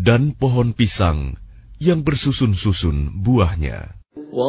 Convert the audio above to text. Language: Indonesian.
dan pohon pisang yang bersusun-susun buahnya.